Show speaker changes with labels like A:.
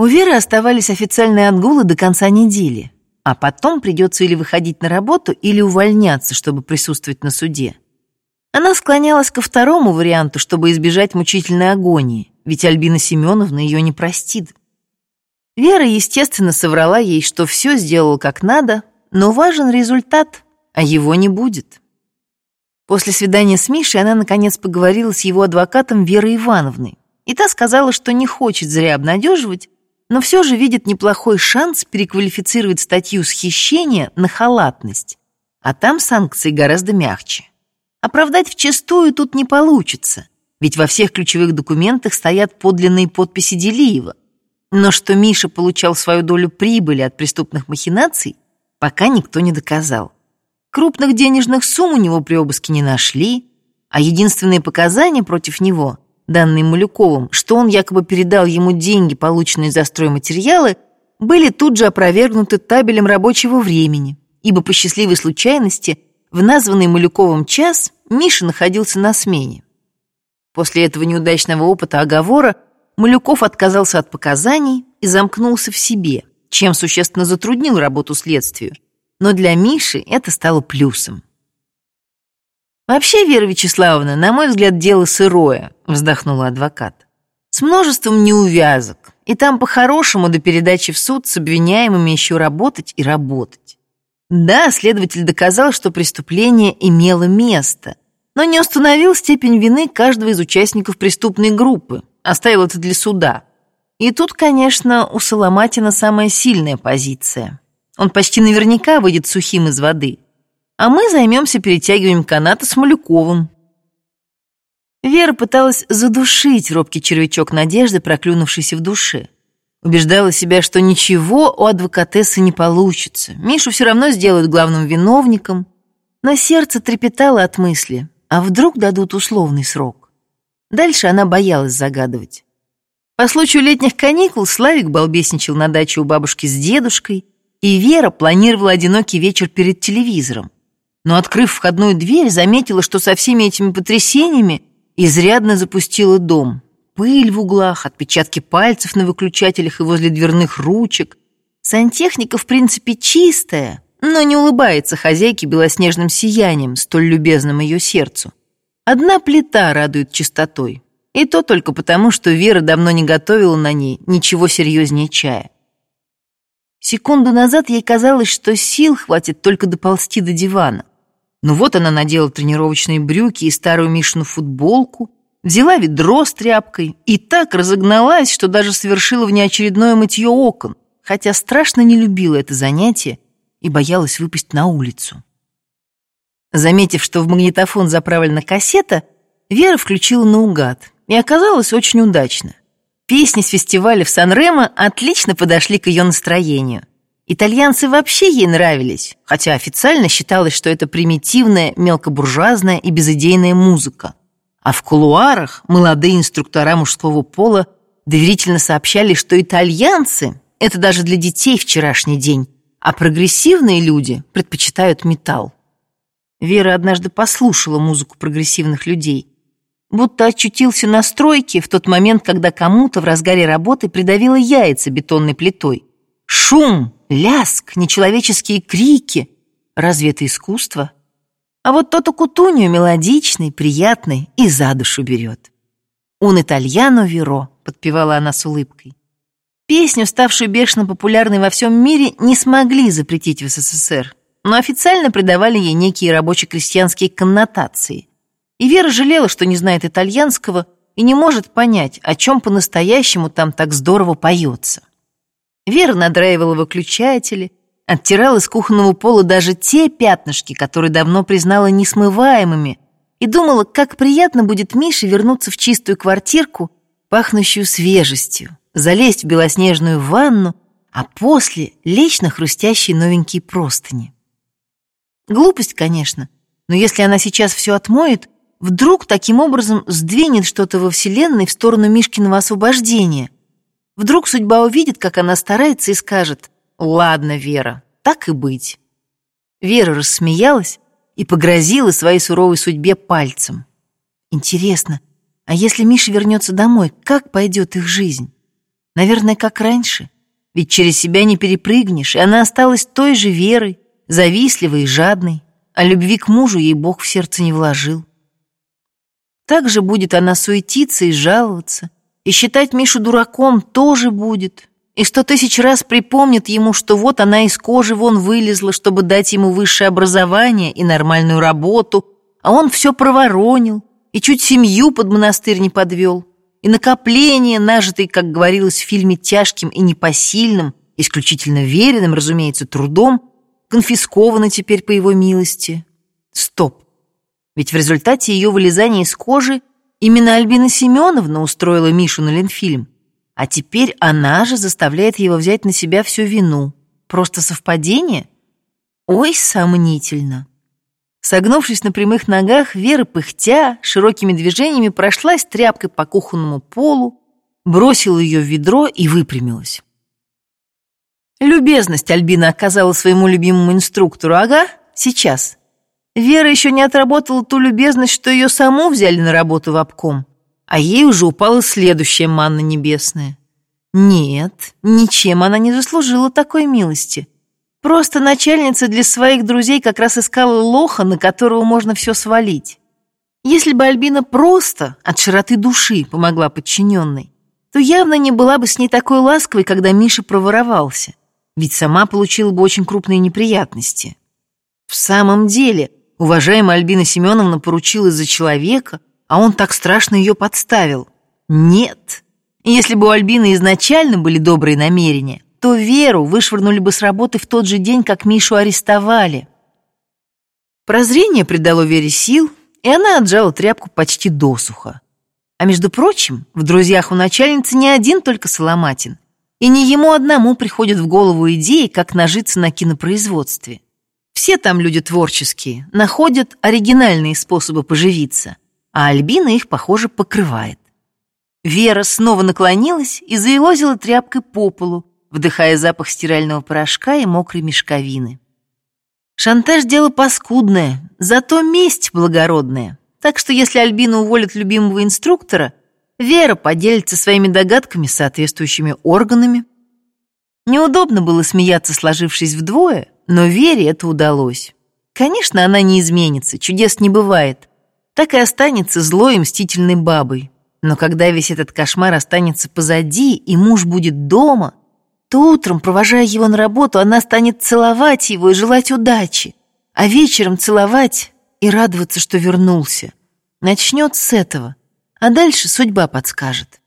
A: У Веры оставались официальные отгулы до конца недели, а потом придется или выходить на работу, или увольняться, чтобы присутствовать на суде. Она склонялась ко второму варианту, чтобы избежать мучительной агонии, ведь Альбина Семеновна ее не простит. Вера, естественно, соврала ей, что все сделала как надо, но важен результат, а его не будет. После свидания с Мишей она, наконец, поговорила с его адвокатом Верой Ивановной, и та сказала, что не хочет зря обнадеживать, но все же видит неплохой шанс переквалифицировать статью схищения на халатность, а там санкции гораздо мягче. Оправдать вчистую тут не получится, ведь во всех ключевых документах стоят подлинные подписи Делиева. Но что Миша получал свою долю прибыли от преступных махинаций, пока никто не доказал. Крупных денежных сумм у него при обыске не нашли, а единственные показания против него, данные Малюковым, что он якобы передал ему деньги, полученные за стройматериалы, были тут же опровергнуты табелем рабочего времени, ибо по счастливой случайности – в названный Малюковым час Миша находился на смене. После этого неудачного опыта оговора Малюков отказался от показаний и замкнулся в себе, чем существенно затруднил работу следствию. Но для Миши это стало плюсом. «Вообще, Вера Вячеславовна, на мой взгляд, дело сырое», — вздохнула адвокат. «С множеством неувязок, и там по-хорошему до передачи в суд с обвиняемыми еще работать и работать. Да, следователь доказал, что преступление имело место, но не установил степень вины каждого из участников преступной группы, оставил это для суда. И тут, конечно, у Соломатина самая сильная позиция. Он почти наверняка выйдет сухим из воды. А мы займемся перетягиванием каната с Малюковым. Вера пыталась задушить робкий червячок надежды, проклюнувшийся в душе. Убеждала себя, что ничего у адвокатессы не получится. Мишу все равно сделают главным виновником. Но сердце трепетало от мысли, а вдруг дадут условный срок. Дальше она боялась загадывать. По случаю летних каникул Славик балбесничал на даче у бабушки с дедушкой, и Вера планировала одинокий вечер перед телевизором. Но, открыв входную дверь, заметила, что со всеми этими потрясениями изрядно запустила дом пыль в углах, отпечатки пальцев на выключателях и возле дверных ручек. Сантехника, в принципе, чистая, но не улыбается хозяйке белоснежным сиянием, столь любезным ее сердцу. Одна плита радует чистотой. И то только потому, что Вера давно не готовила на ней ничего серьезнее чая. Секунду назад ей казалось, что сил хватит только доползти до дивана. Но вот она надела тренировочные брюки и старую Мишину футболку, взяла ведро с тряпкой и так разогналась, что даже совершила внеочередное мытье окон, хотя страшно не любила это занятие и боялась выпасть на улицу. Заметив, что в магнитофон заправлена кассета, Вера включила наугад, и оказалось очень удачно. Песни с фестиваля в Сан-Ремо отлично подошли к ее настроению. Итальянцы вообще ей нравились, хотя официально считалось, что это примитивная, мелкобуржуазная и безыдейная музыка. А в кулуарах молодые инструктора мужского пола доверительно сообщали, что итальянцы — это даже для детей вчерашний день, а прогрессивные люди предпочитают металл. Вера однажды послушала музыку прогрессивных людей, будто очутился на стройке в тот момент, когда кому-то в разгаре работы придавило яйца бетонной плитой. Шум, ляск, нечеловеческие крики. Разве это искусство? А вот тот кутунью мелодичный, приятный и за душу берет. «Un итальяно веро», — подпевала она с улыбкой. Песню, ставшую бешено популярной во всем мире, не смогли запретить в СССР, но официально придавали ей некие рабоче-крестьянские коннотации. И Вера жалела, что не знает итальянского и не может понять, о чем по-настоящему там так здорово поется. Вера надраивала выключатели, Оттирал из кухонного пола даже те пятнышки, которые давно признала несмываемыми, и думала, как приятно будет Мише вернуться в чистую квартирку, пахнущую свежестью, залезть в белоснежную ванну, а после лечь на хрустящие новенькие простыни. Глупость, конечно, но если она сейчас все отмоет, вдруг таким образом сдвинет что-то во Вселенной в сторону Мишкиного освобождения. Вдруг судьба увидит, как она старается и скажет «Ладно, Вера, так и быть». Вера рассмеялась и погрозила своей суровой судьбе пальцем. Интересно, а если Миша вернется домой, как пойдет их жизнь? Наверное, как раньше. Ведь через себя не перепрыгнешь, и она осталась той же верой, завистливой и жадной, а любви к мужу ей Бог в сердце не вложил. Так же будет она суетиться и жаловаться, и считать Мишу дураком тоже будет, и сто тысяч раз припомнит ему, что вот она из кожи вон вылезла, чтобы дать ему высшее образование и нормальную работу, а он все проворонил и чуть семью под монастырь не подвел, и накопление, нажитое, как говорилось в фильме, тяжким и непосильным, исключительно веренным, разумеется, трудом, конфисковано теперь по его милости. Стоп. Ведь в результате ее вылезания из кожи именно Альбина Семеновна устроила Мишу на Ленфильм. А теперь она же заставляет его взять на себя всю вину. Просто совпадение? Ой, сомнительно. Согнувшись на прямых ногах, Вера, пыхтя, широкими движениями прошлась тряпкой по кухонному полу, бросила ее в ведро и выпрямилась. Любезность Альбина оказала своему любимому инструктору, ага, сейчас. Вера еще не отработала ту любезность, что ее саму взяли на работу в обком, а ей уже упала следующая манна небесная. Нет, ничем она не заслужила такой милости. Просто начальница для своих друзей как раз искала лоха, на которого можно все свалить. Если бы Альбина просто от широты души помогла подчиненной, то явно не была бы с ней такой ласковой, когда Миша проворовался, ведь сама получила бы очень крупные неприятности. В самом деле, уважаемая Альбина Семеновна поручилась за человека, а он так страшно ее подставил. Нет. Если бы у Альбины изначально были добрые намерения, то Веру вышвырнули бы с работы в тот же день, как Мишу арестовали. Прозрение придало Вере сил, и она отжала тряпку почти досуха. А между прочим, в друзьях у начальницы не один только Соломатин, и не ему одному приходят в голову идеи, как нажиться на кинопроизводстве. Все там люди творческие, находят оригинальные способы поживиться, а Альбина их, похоже, покрывает. Вера снова наклонилась и заелозила тряпкой по полу, вдыхая запах стирального порошка и мокрой мешковины. Шантаж — дело паскудное, зато месть благородная. Так что если Альбина уволит любимого инструктора, Вера поделится своими догадками с соответствующими органами. Неудобно было смеяться, сложившись вдвое, но Вере это удалось. Конечно, она не изменится, чудес не бывает. Так и останется злой и мстительной бабой. Но когда весь этот кошмар останется позади, и муж будет дома, то утром, провожая его на работу, она станет целовать его и желать удачи, а вечером целовать и радоваться, что вернулся. Начнет с этого, а дальше судьба подскажет.